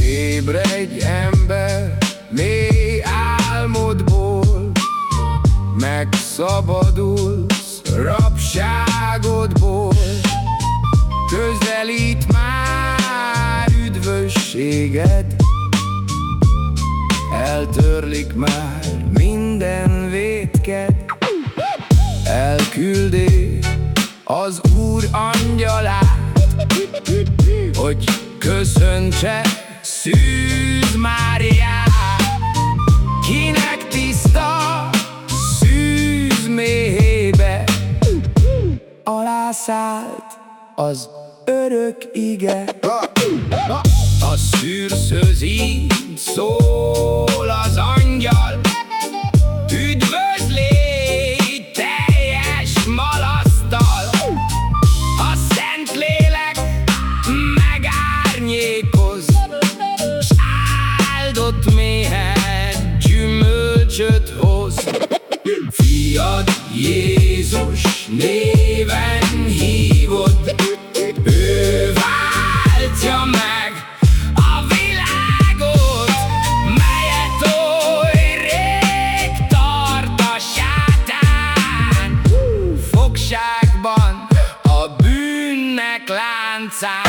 Ébredj ember, mély álmodból Megszabadulsz rabságodból üdvösséged Eltörlik már minden vétked. Elküldi az Úr angyalát Hogy köszöntse Szűz Máriát. Kinek tiszta szűz méhébe? Alászállt az örök ige szűrszöz így szól az angyal. Üdvözlé teljes malasztal. A Szentlélek megárnyékoz S áldott méhed gyümölcsöt hoz. Fiad Jézus néven inside.